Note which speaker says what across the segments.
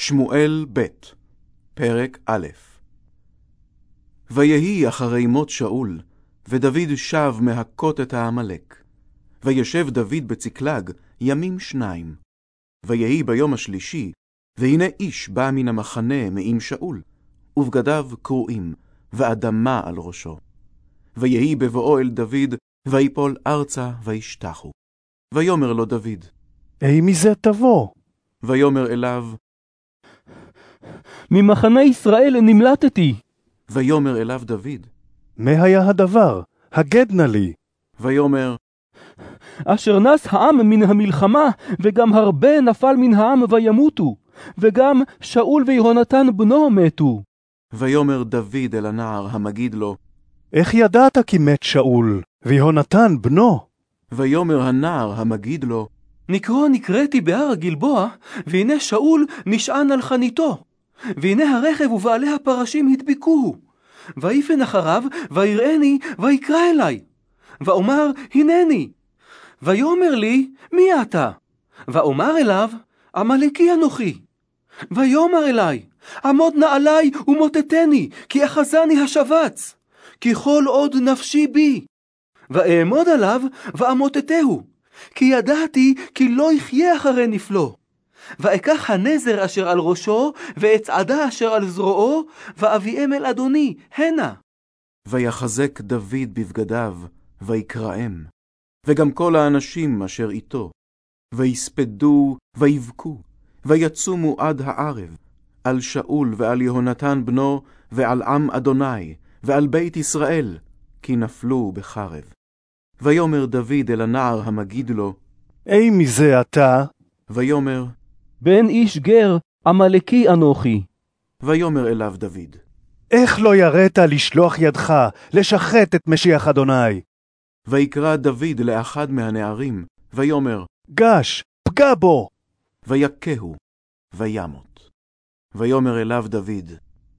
Speaker 1: שמואל ב', פרק א' ויהי אחרי מות שאול, ודוד שב מהכות את העמלק. וישב דוד בצקלג ימים שניים. ויהי ביום השלישי, והנה איש בא מן המחנה מעם שאול, ובגדיו קרועים, ואדמה על ראשו. ויהי בבואו אל דוד, ויפול ארצה וישתחו. ויאמר לו דוד,
Speaker 2: אי מזה תבוא?
Speaker 1: ויאמר אליו,
Speaker 3: ממחנה ישראל נמלטתי.
Speaker 1: ויאמר אליו דוד,
Speaker 2: מה היה הדבר? הגד נא לי.
Speaker 1: ויאמר,
Speaker 3: אשר נס העם מן המלחמה, וגם הרבה נפל מן העם וימותו, וגם שאול ויהונתן בנו מתו.
Speaker 1: ויאמר דוד אל הנער המגיד לו,
Speaker 2: איך ידעת כי מת שאול, ויהונתן בנו?
Speaker 1: ויאמר הנער המגיד לו,
Speaker 3: נקרוא נקראתי בהר הגלבוע, והנה שאול נשען על חניתו. והנה הרכב ובעלי הפרשים הדביקוהו. ויפן אחריו, ויראני, ויקרא אלי. ואומר, הנני. ויאמר לי, מי אתה? ואומר אליו, עמלקי אנוכי. ויאמר אלי, עמוד נא עלי ומוטטני, כי אחזני השבץ. כי כל עוד נפשי בי. ואעמוד עליו, ואמוטטהו. כי ידעתי כי לא יחיה אחרי נפלו. ואקח הנזר אשר על ראשו, ואת צעדה אשר על זרועו, ואביאם אל אדוני, הנה.
Speaker 1: ויחזק דוד בבגדיו, ויקראם, וגם כל האנשים אשר איתו. ויספדו, ויבכו, ויצומו עד הערב, על שאול ועל יהונתן בנו, ועל עם אדוני, ועל בית ישראל, כי נפלו בחרב. ויאמר דוד אל הנער המגיד לו,
Speaker 2: אי מזה אתה?
Speaker 1: ויאמר,
Speaker 3: בן איש גר, עמלקי אנוכי.
Speaker 1: ויאמר אליו דוד,
Speaker 2: איך לא יראת לשלוח ידך, לשחט את משיח אדוני?
Speaker 1: ויקרא דוד לאחד מהנערים, ויאמר,
Speaker 2: גש, פגע בו!
Speaker 1: ויכהו, וימות. ויאמר אליו דוד,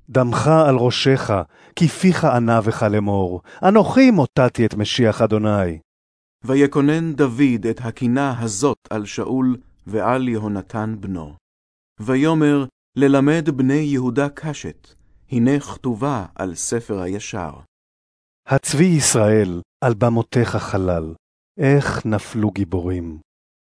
Speaker 2: דמך על ראשך, כי פיך ענה בך לאמור, אנוכי מוטטתי את משיח אדוני.
Speaker 1: ויקונן דוד את הקינה הזאת על שאול ועל יהונתן בנו. ויאמר, ללמד בני יהודה קשת, הנה כתובה על ספר הישר.
Speaker 2: הצבי ישראל, על במותיך חלל, איך נפלו גיבורים.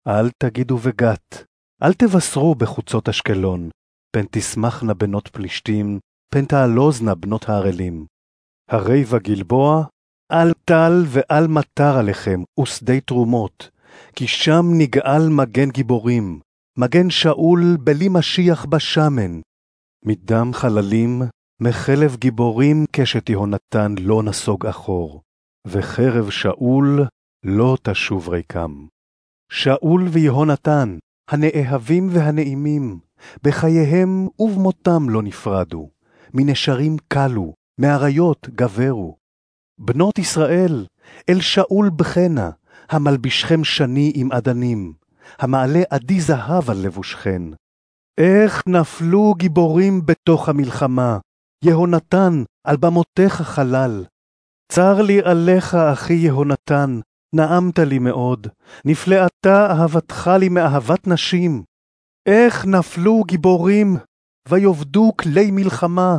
Speaker 2: אל תגידו בגת, אל תבשרו בחוצות אשקלון, פן תשמחנה בנות פלישתים, פן תעלוזנה בנות הערלים. הרי בגלבוע, אל טל ואל מטר עליכם, ושדי תרומות, כי שם נגאל מגן גיבורים, מגן שאול בלי משיח בשמן. מדם חללים, מחלב גיבורים קשת יהונתן לא נסוג אחור, וחרב שאול לא תשוב ריקם. שאול ויהונתן, הנאהבים והנעימים, בחייהם ובמותם לא נפרדו, מנשרים קלו, מאריות גברו. בנות ישראל, אל שאול בחנה, המלבישכם שני עם אדנים, המעלה עדי זהב על לבושכן. איך נפלו גיבורים בתוך המלחמה, יהונתן, על במותיך חלל. צר לי עליך, אחי יהונתן, נעמת לי מאוד, נפלאתה אהבתך לי מאהבת נשים. איך נפלו גיבורים, ויאבדו כלי מלחמה.